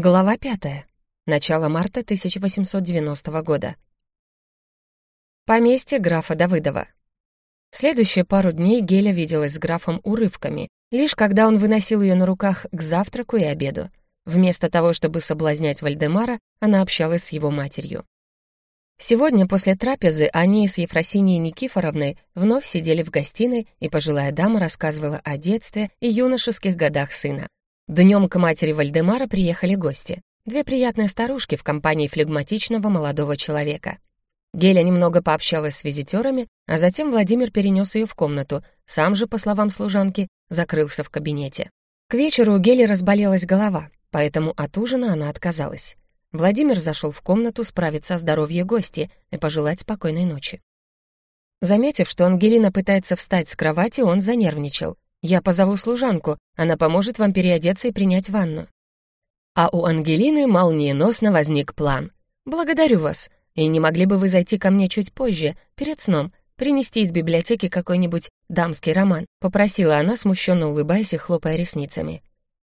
Глава пятая. Начало марта 1890 года. Поместье графа Давыдова. Следующие пару дней Геля виделась с графом урывками, лишь когда он выносил ее на руках к завтраку и обеду. Вместо того, чтобы соблазнять Вальдемара, она общалась с его матерью. Сегодня после трапезы они с Ефросинией Никифоровной вновь сидели в гостиной, и пожилая дама рассказывала о детстве и юношеских годах сына. Днем к матери Вальдемара приехали гости. Две приятные старушки в компании флегматичного молодого человека. Геля немного пообщалась с визитерами, а затем Владимир перенес ее в комнату, сам же, по словам служанки, закрылся в кабинете. К вечеру у Гели разболелась голова, поэтому от ужина она отказалась. Владимир зашел в комнату справиться о здоровье гости и пожелать спокойной ночи. Заметив, что Ангелина пытается встать с кровати, он занервничал. Я позову служанку, она поможет вам переодеться и принять ванну». А у Ангелины молниеносно возник план. «Благодарю вас. И не могли бы вы зайти ко мне чуть позже, перед сном, принести из библиотеки какой-нибудь дамский роман?» — попросила она, смущенно улыбаясь и хлопая ресницами.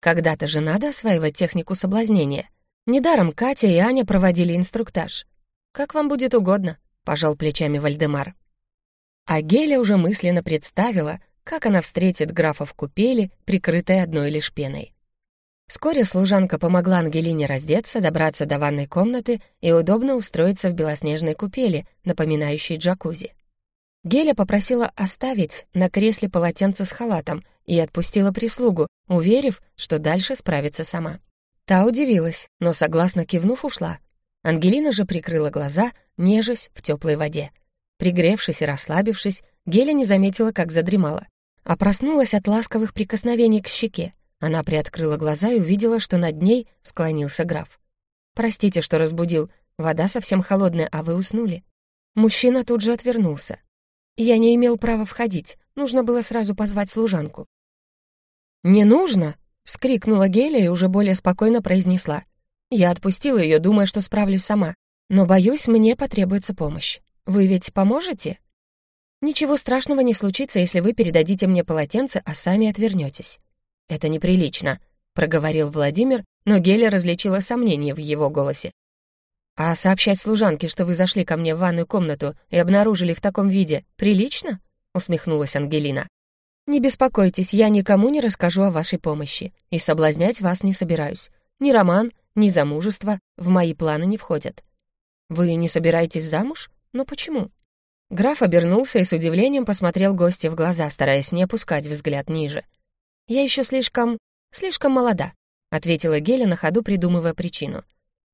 «Когда-то же надо осваивать технику соблазнения. Недаром Катя и Аня проводили инструктаж. Как вам будет угодно», — пожал плечами Вальдемар. А Геля уже мысленно представила, как она встретит графа в купели, прикрытой одной лишь пеной. Вскоре служанка помогла Ангелине раздеться, добраться до ванной комнаты и удобно устроиться в белоснежной купели, напоминающей джакузи. Геля попросила оставить на кресле полотенце с халатом и отпустила прислугу, уверив, что дальше справится сама. Та удивилась, но согласно кивнув ушла. Ангелина же прикрыла глаза, нежась в теплой воде. Пригревшись и расслабившись, Геля не заметила, как задремала а проснулась от ласковых прикосновений к щеке. Она приоткрыла глаза и увидела, что над ней склонился граф. «Простите, что разбудил. Вода совсем холодная, а вы уснули». Мужчина тут же отвернулся. «Я не имел права входить. Нужно было сразу позвать служанку». «Не нужно!» — вскрикнула Геля и уже более спокойно произнесла. «Я отпустила ее, думая, что справлюсь сама. Но, боюсь, мне потребуется помощь. Вы ведь поможете?» Ничего страшного не случится, если вы передадите мне полотенце, а сами отвернетесь. Это неприлично, проговорил Владимир, но Геля различила сомнение в его голосе. А сообщать служанке, что вы зашли ко мне в ванную комнату и обнаружили в таком виде, прилично? усмехнулась Ангелина. Не беспокойтесь, я никому не расскажу о вашей помощи и соблазнять вас не собираюсь. Ни роман, ни замужество в мои планы не входят. Вы не собираетесь замуж? Но почему? Граф обернулся и с удивлением посмотрел гостя в глаза, стараясь не опускать взгляд ниже. «Я еще слишком... слишком молода», — ответила Геля на ходу, придумывая причину.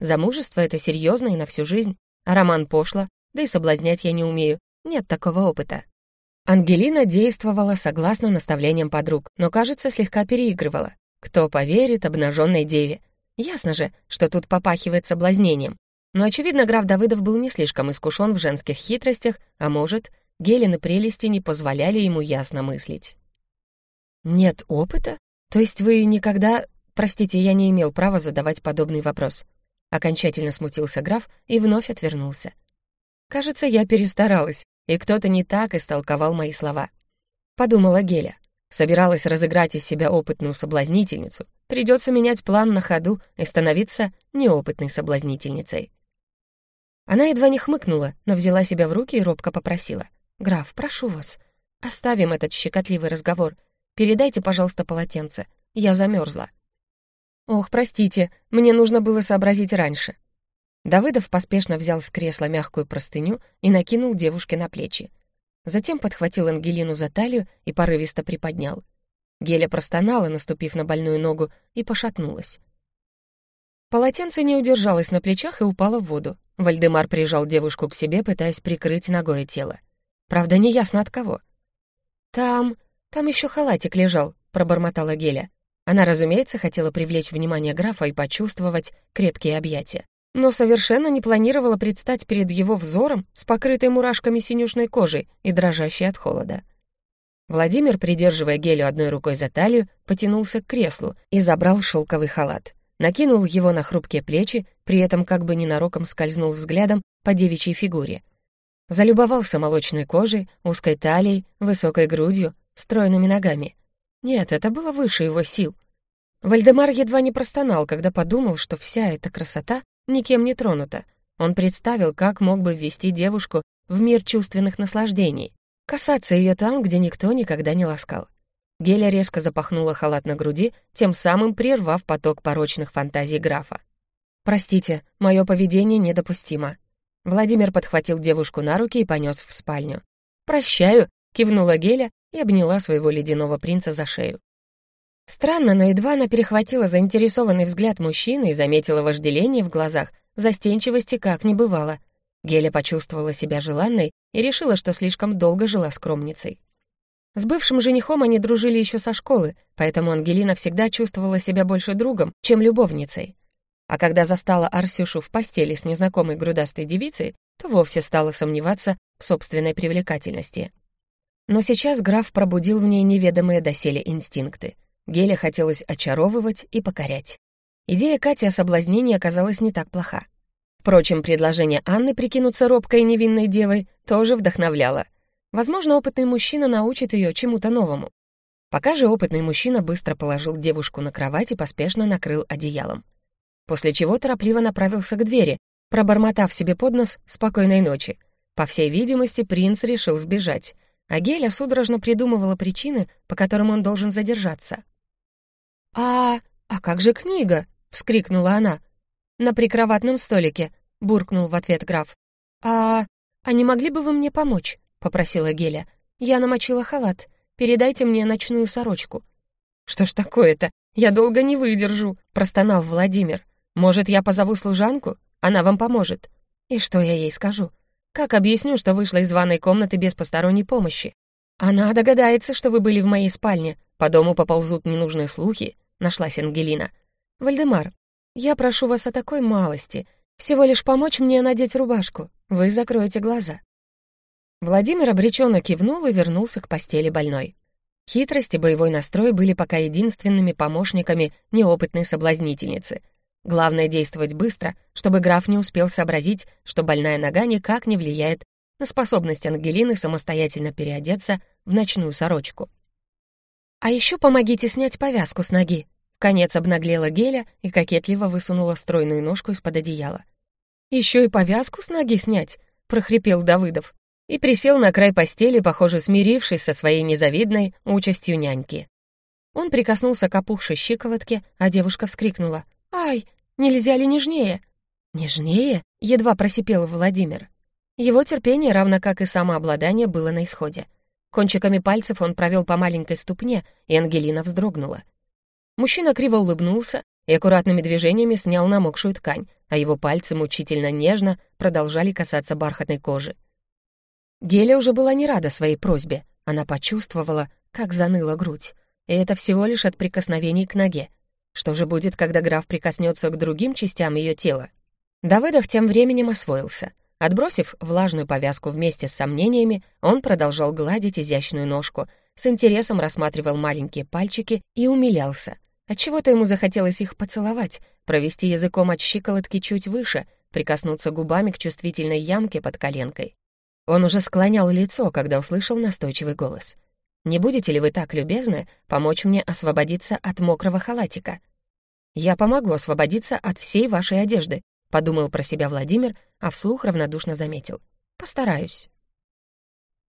«Замужество — это серьезно и на всю жизнь, а роман пошло, да и соблазнять я не умею, нет такого опыта». Ангелина действовала согласно наставлениям подруг, но, кажется, слегка переигрывала. Кто поверит обнаженной деве? Ясно же, что тут попахивает соблазнением. Но, очевидно, граф Давыдов был не слишком искушен в женских хитростях, а может, Гелины прелести не позволяли ему ясно мыслить. «Нет опыта? То есть вы никогда...» «Простите, я не имел права задавать подобный вопрос». Окончательно смутился граф и вновь отвернулся. «Кажется, я перестаралась, и кто-то не так истолковал мои слова». Подумала Геля. Собиралась разыграть из себя опытную соблазнительницу. Придется менять план на ходу и становиться неопытной соблазнительницей. Она едва не хмыкнула, но взяла себя в руки и робко попросила. «Граф, прошу вас, оставим этот щекотливый разговор. Передайте, пожалуйста, полотенце. Я замерзла». «Ох, простите, мне нужно было сообразить раньше». Давыдов поспешно взял с кресла мягкую простыню и накинул девушке на плечи. Затем подхватил Ангелину за талию и порывисто приподнял. Геля простонала, наступив на больную ногу, и пошатнулась. Полотенце не удержалось на плечах и упало в воду. Вальдемар прижал девушку к себе, пытаясь прикрыть ногое тело. Правда, неясно от кого. «Там... там еще халатик лежал», — пробормотала Геля. Она, разумеется, хотела привлечь внимание графа и почувствовать крепкие объятия. Но совершенно не планировала предстать перед его взором с покрытой мурашками синюшной кожей и дрожащей от холода. Владимир, придерживая Гелю одной рукой за талию, потянулся к креслу и забрал шелковый халат накинул его на хрупкие плечи, при этом как бы ненароком скользнул взглядом по девичьей фигуре. Залюбовался молочной кожей, узкой талией, высокой грудью, стройными ногами. Нет, это было выше его сил. Вальдемар едва не простонал, когда подумал, что вся эта красота никем не тронута. Он представил, как мог бы ввести девушку в мир чувственных наслаждений, касаться ее там, где никто никогда не ласкал. Геля резко запахнула халат на груди, тем самым прервав поток порочных фантазий графа. «Простите, мое поведение недопустимо». Владимир подхватил девушку на руки и понес в спальню. «Прощаю», — кивнула Геля и обняла своего ледяного принца за шею. Странно, но едва она перехватила заинтересованный взгляд мужчины и заметила вожделение в глазах, застенчивости как не бывало. Геля почувствовала себя желанной и решила, что слишком долго жила скромницей. С бывшим женихом они дружили еще со школы, поэтому Ангелина всегда чувствовала себя больше другом, чем любовницей. А когда застала Арсюшу в постели с незнакомой грудастой девицей, то вовсе стала сомневаться в собственной привлекательности. Но сейчас граф пробудил в ней неведомые доселе инстинкты — Геле хотелось очаровывать и покорять. Идея Кати о соблазнении оказалась не так плоха. Впрочем, предложение Анны прикинуться робкой и невинной девой тоже вдохновляло. Возможно, опытный мужчина научит ее чему-то новому. Пока же опытный мужчина быстро положил девушку на кровать и поспешно накрыл одеялом. После чего торопливо направился к двери, пробормотав себе под нос «спокойной ночи». По всей видимости, принц решил сбежать, а Геля судорожно придумывала причины, по которым он должен задержаться. «А... а как же книга?» — вскрикнула она. «На прикроватном столике», — буркнул в ответ граф. «А... а не могли бы вы мне помочь?» — попросила Геля. «Я намочила халат. Передайте мне ночную сорочку». «Что ж такое-то? Я долго не выдержу», — простонал Владимир. «Может, я позову служанку? Она вам поможет». «И что я ей скажу? Как объясню, что вышла из ванной комнаты без посторонней помощи? Она догадается, что вы были в моей спальне, по дому поползут ненужные слухи, нашлась Ангелина. Вальдемар, я прошу вас о такой малости, всего лишь помочь мне надеть рубашку. Вы закроете глаза. Владимир обреченно кивнул и вернулся к постели больной. Хитрость и боевой настрой были пока единственными помощниками неопытной соблазнительницы. Главное действовать быстро, чтобы граф не успел сообразить, что больная нога никак не влияет на способность Ангелины самостоятельно переодеться в ночную сорочку. «А еще помогите снять повязку с ноги». Конец обнаглела Геля и кокетливо высунула стройную ножку из-под одеяла. «Еще и повязку с ноги снять?» — прохрипел Давыдов. И присел на край постели, похоже, смирившись со своей незавидной участью няньки. Он прикоснулся к опухшей щиколотке, а девушка вскрикнула. «Ай, нельзя ли нежнее?» «Нежнее?» — едва просипел Владимир. Его терпение, равно как и самообладание, было на исходе. Кончиками пальцев он провел по маленькой ступне, и Ангелина вздрогнула. Мужчина криво улыбнулся и аккуратными движениями снял намокшую ткань, а его пальцы мучительно нежно продолжали касаться бархатной кожи. Геля уже была не рада своей просьбе. Она почувствовала, как заныла грудь. И это всего лишь от прикосновений к ноге. Что же будет, когда граф прикоснется к другим частям ее тела? Давыдов тем временем освоился — Отбросив влажную повязку вместе с сомнениями, он продолжал гладить изящную ножку, с интересом рассматривал маленькие пальчики и умилялся. Отчего-то ему захотелось их поцеловать, провести языком от щиколотки чуть выше, прикоснуться губами к чувствительной ямке под коленкой. Он уже склонял лицо, когда услышал настойчивый голос. «Не будете ли вы так любезны помочь мне освободиться от мокрого халатика?» «Я помогу освободиться от всей вашей одежды», — подумал про себя Владимир, а вслух равнодушно заметил. «Постараюсь».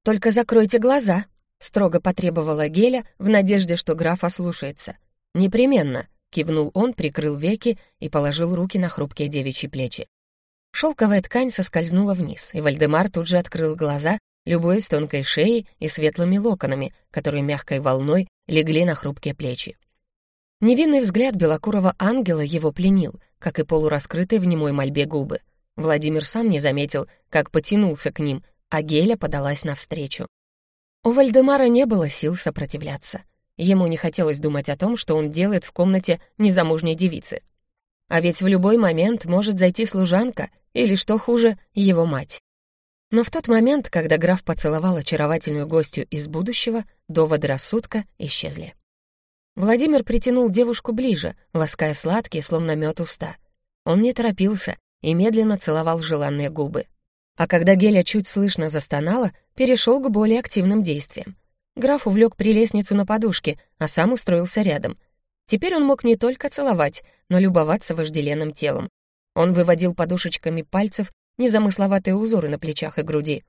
«Только закройте глаза», — строго потребовала Геля в надежде, что граф ослушается. «Непременно», — кивнул он, прикрыл веки и положил руки на хрупкие девичьи плечи. Шелковая ткань соскользнула вниз, и Вальдемар тут же открыл глаза, любуясь тонкой шеей и светлыми локонами, которые мягкой волной легли на хрупкие плечи. Невинный взгляд белокурого ангела его пленил, как и полураскрытые в немой мольбе губы. Владимир сам не заметил, как потянулся к ним, а Геля подалась навстречу. У Вальдемара не было сил сопротивляться. Ему не хотелось думать о том, что он делает в комнате незамужней девицы. А ведь в любой момент может зайти служанка или, что хуже, его мать. Но в тот момент, когда граф поцеловал очаровательную гостью из будущего, доводы рассудка исчезли. Владимир притянул девушку ближе, лаская сладкие, словно мед уста. Он не торопился и медленно целовал желанные губы. А когда Геля чуть слышно застонала, перешел к более активным действиям. Граф увлек прелестницу на подушке, а сам устроился рядом. Теперь он мог не только целовать, но любоваться вожделенным телом. Он выводил подушечками пальцев незамысловатые узоры на плечах и груди.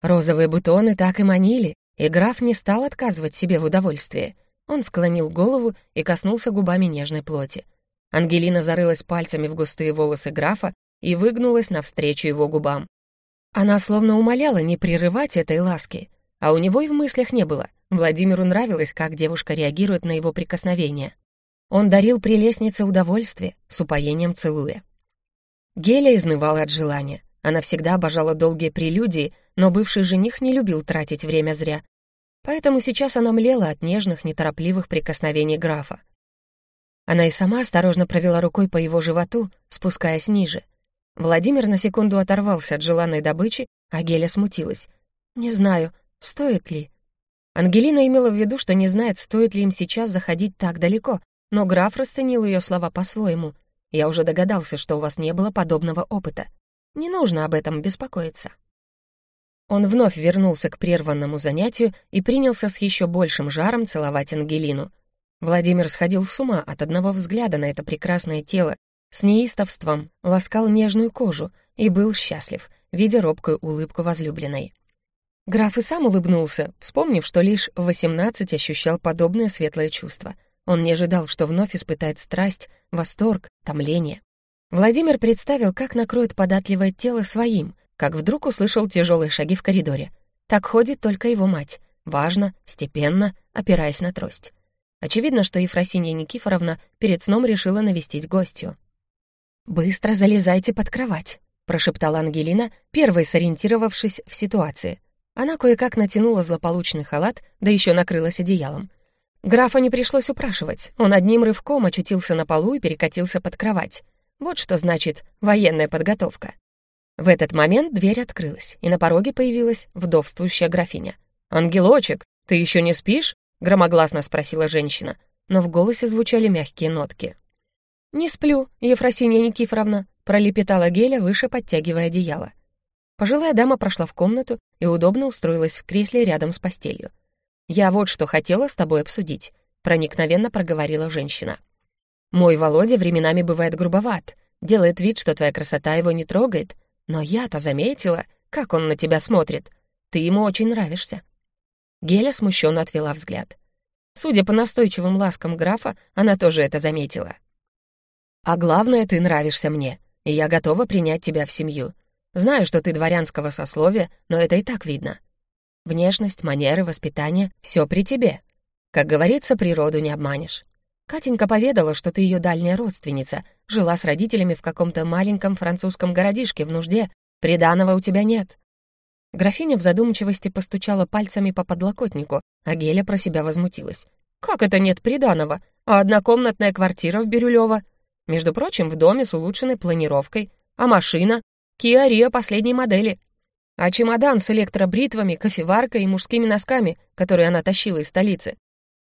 Розовые бутоны так и манили, и граф не стал отказывать себе в удовольствии. Он склонил голову и коснулся губами нежной плоти. Ангелина зарылась пальцами в густые волосы графа и выгнулась навстречу его губам. Она словно умоляла не прерывать этой ласки, а у него и в мыслях не было. Владимиру нравилось, как девушка реагирует на его прикосновение. Он дарил прелестнице удовольствие, с упоением целуя. Геля изнывала от желания. Она всегда обожала долгие прелюдии, но бывший жених не любил тратить время зря. Поэтому сейчас она млела от нежных, неторопливых прикосновений графа. Она и сама осторожно провела рукой по его животу, спускаясь ниже. Владимир на секунду оторвался от желанной добычи, а Геля смутилась. «Не знаю, стоит ли?» Ангелина имела в виду, что не знает, стоит ли им сейчас заходить так далеко, но граф расценил ее слова по-своему. «Я уже догадался, что у вас не было подобного опыта. Не нужно об этом беспокоиться». Он вновь вернулся к прерванному занятию и принялся с еще большим жаром целовать Ангелину. Владимир сходил с ума от одного взгляда на это прекрасное тело, с неистовством ласкал нежную кожу и был счастлив, видя робкую улыбку возлюбленной. Граф и сам улыбнулся, вспомнив, что лишь в 18 ощущал подобное светлое чувство. Он не ожидал, что вновь испытает страсть, восторг, томление. Владимир представил, как накроет податливое тело своим, как вдруг услышал тяжелые шаги в коридоре. Так ходит только его мать, важно, степенно, опираясь на трость. Очевидно, что Ефросинья Никифоровна перед сном решила навестить гостью. «Быстро залезайте под кровать», — прошептала Ангелина, первой сориентировавшись в ситуации. Она кое-как натянула злополучный халат, да еще накрылась одеялом. Графа не пришлось упрашивать, он одним рывком очутился на полу и перекатился под кровать. Вот что значит военная подготовка. В этот момент дверь открылась, и на пороге появилась вдовствующая графиня. «Ангелочек, ты еще не спишь?» — громогласно спросила женщина, но в голосе звучали мягкие нотки. «Не сплю, Ефросинья Никифоровна», — пролепетала Геля, выше подтягивая одеяло. Пожилая дама прошла в комнату и удобно устроилась в кресле рядом с постелью. «Я вот что хотела с тобой обсудить», — проникновенно проговорила женщина. «Мой Володя временами бывает грубоват, делает вид, что твоя красота его не трогает, но я-то заметила, как он на тебя смотрит. Ты ему очень нравишься». Геля смущенно отвела взгляд. Судя по настойчивым ласкам графа, она тоже это заметила. А главное, ты нравишься мне, и я готова принять тебя в семью. Знаю, что ты дворянского сословия, но это и так видно. Внешность, манеры, воспитание — все при тебе. Как говорится, природу не обманешь. Катенька поведала, что ты ее дальняя родственница, жила с родителями в каком-то маленьком французском городишке в нужде, приданого у тебя нет. Графиня в задумчивости постучала пальцами по подлокотнику, а Геля про себя возмутилась. «Как это нет приданого? А однокомнатная квартира в Бирюлёво? Между прочим, в доме с улучшенной планировкой. А машина? Kia Rio последней модели. А чемодан с электробритвами, кофеваркой и мужскими носками, которые она тащила из столицы.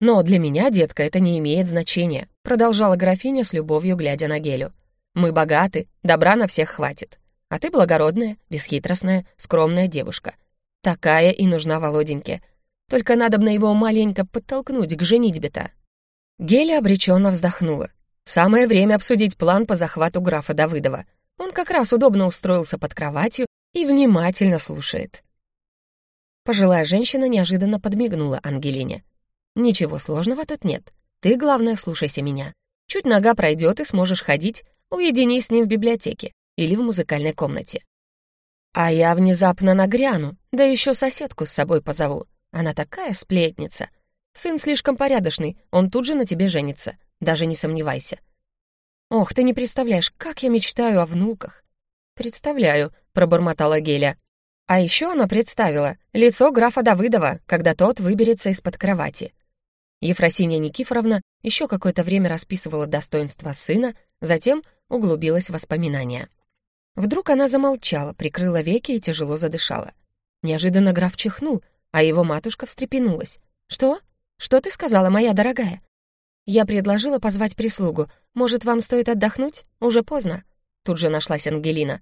«Но для меня, детка, это не имеет значения», продолжала графиня с любовью, глядя на Гелю. «Мы богаты, добра на всех хватит. А ты благородная, бесхитростная, скромная девушка. Такая и нужна Володеньке. Только надо на его маленько подтолкнуть к женитьбе-то». Геля обреченно вздохнула. Самое время обсудить план по захвату графа Давыдова. Он как раз удобно устроился под кроватью и внимательно слушает. Пожилая женщина неожиданно подмигнула Ангелине. «Ничего сложного тут нет. Ты, главное, слушайся меня. Чуть нога пройдет и сможешь ходить, уединись с ним в библиотеке или в музыкальной комнате. А я внезапно нагряну, да еще соседку с собой позову. Она такая сплетница. Сын слишком порядочный, он тут же на тебе женится даже не сомневайся. Ох, ты не представляешь, как я мечтаю о внуках. Представляю, пробормотала Геля. А еще она представила лицо графа Давыдова, когда тот выберется из-под кровати. Ефросинья Никифоровна еще какое-то время расписывала достоинства сына, затем углубилась в воспоминания. Вдруг она замолчала, прикрыла веки и тяжело задышала. Неожиданно граф чихнул, а его матушка встрепенулась. «Что? Что ты сказала, моя дорогая?» Я предложила позвать прислугу. Может, вам стоит отдохнуть? Уже поздно. Тут же нашлась Ангелина.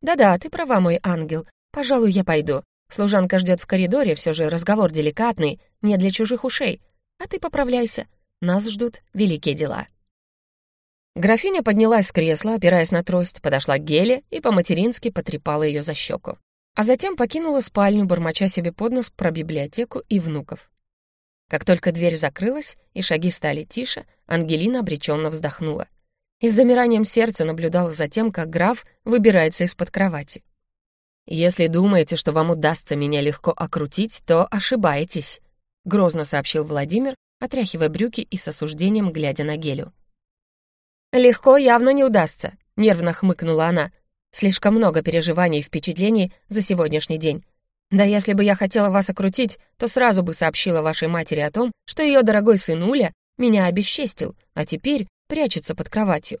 Да-да, ты права, мой ангел. Пожалуй, я пойду. Служанка ждет в коридоре, все же разговор деликатный, не для чужих ушей. А ты поправляйся. нас ждут великие дела. Графиня поднялась с кресла, опираясь на трость, подошла к Геле и по-матерински потрепала ее за щеку. А затем покинула спальню, бормоча себе под нос про библиотеку и внуков. Как только дверь закрылась и шаги стали тише, Ангелина обреченно вздохнула. И с замиранием сердца наблюдала за тем, как граф выбирается из-под кровати. «Если думаете, что вам удастся меня легко окрутить, то ошибаетесь», — грозно сообщил Владимир, отряхивая брюки и с осуждением глядя на Гелю. «Легко явно не удастся», — нервно хмыкнула она. «Слишком много переживаний и впечатлений за сегодняшний день. Да если бы я хотела вас окрутить, то сразу бы сообщила вашей матери о том, что ее дорогой сын Уля меня обесчестил, а теперь прячется под кроватью.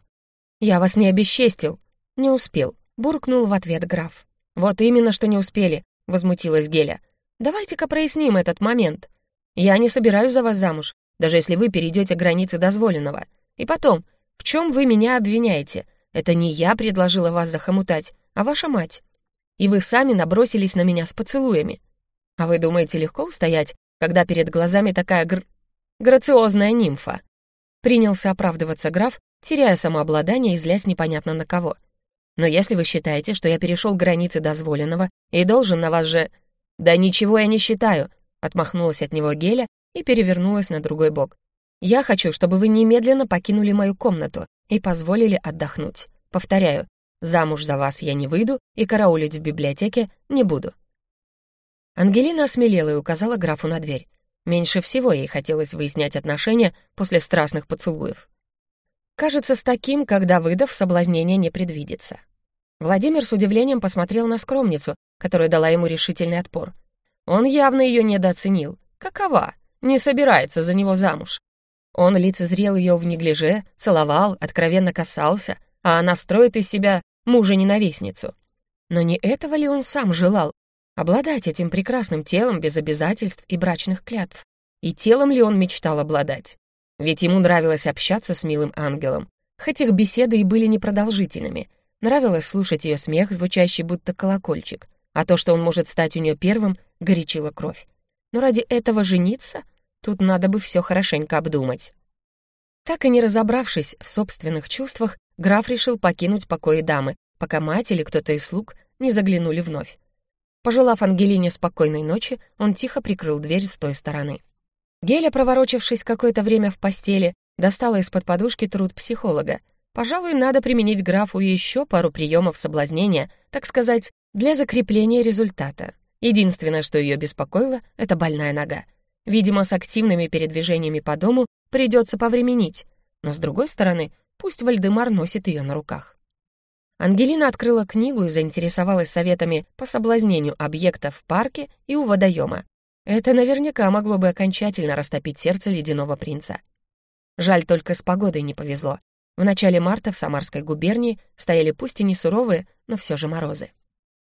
Я вас не обесчестил. Не успел, буркнул в ответ граф. Вот именно, что не успели, возмутилась Геля. Давайте-ка проясним этот момент. Я не собираюсь за вас замуж, даже если вы перейдете границы дозволенного. И потом, в чем вы меня обвиняете? Это не я предложила вас захомутать, а ваша мать. И вы сами набросились на меня с поцелуями. А вы думаете легко устоять, когда перед глазами такая гр... грациозная нимфа?» Принялся оправдываться граф, теряя самообладание и злясь непонятно на кого. «Но если вы считаете, что я перешел границы дозволенного и должен на вас же...» «Да ничего я не считаю», — отмахнулась от него Геля и перевернулась на другой бок. Я хочу, чтобы вы немедленно покинули мою комнату и позволили отдохнуть. Повторяю, замуж за вас я не выйду и караулить в библиотеке не буду». Ангелина осмелела и указала графу на дверь. Меньше всего ей хотелось выяснять отношения после страстных поцелуев. Кажется, с таким, когда выдав, соблазнение не предвидится. Владимир с удивлением посмотрел на скромницу, которая дала ему решительный отпор. Он явно ее недооценил. Какова? Не собирается за него замуж. Он лицезрел ее в неглиже, целовал, откровенно касался, а она строит из себя мужа-ненавистницу. Но не этого ли он сам желал? Обладать этим прекрасным телом без обязательств и брачных клятв? И телом ли он мечтал обладать? Ведь ему нравилось общаться с милым ангелом, хоть их беседы и были непродолжительными. Нравилось слушать ее смех, звучащий будто колокольчик, а то, что он может стать у нее первым, горячило кровь. Но ради этого жениться? Тут надо бы все хорошенько обдумать. Так и не разобравшись в собственных чувствах, граф решил покинуть покои дамы, пока мать или кто-то из слуг не заглянули вновь. Пожелав Ангелине спокойной ночи, он тихо прикрыл дверь с той стороны. Геля, проворочившись какое-то время в постели, достала из-под подушки труд психолога. Пожалуй, надо применить графу еще пару приемов соблазнения, так сказать, для закрепления результата. Единственное, что ее беспокоило, — это больная нога. Видимо, с активными передвижениями по дому придется повременить, но, с другой стороны, пусть Вальдемар носит ее на руках. Ангелина открыла книгу и заинтересовалась советами по соблазнению объектов в парке и у водоема. Это наверняка могло бы окончательно растопить сердце ледяного принца. Жаль, только с погодой не повезло. В начале марта в Самарской губернии стояли пусть и не суровые, но все же морозы.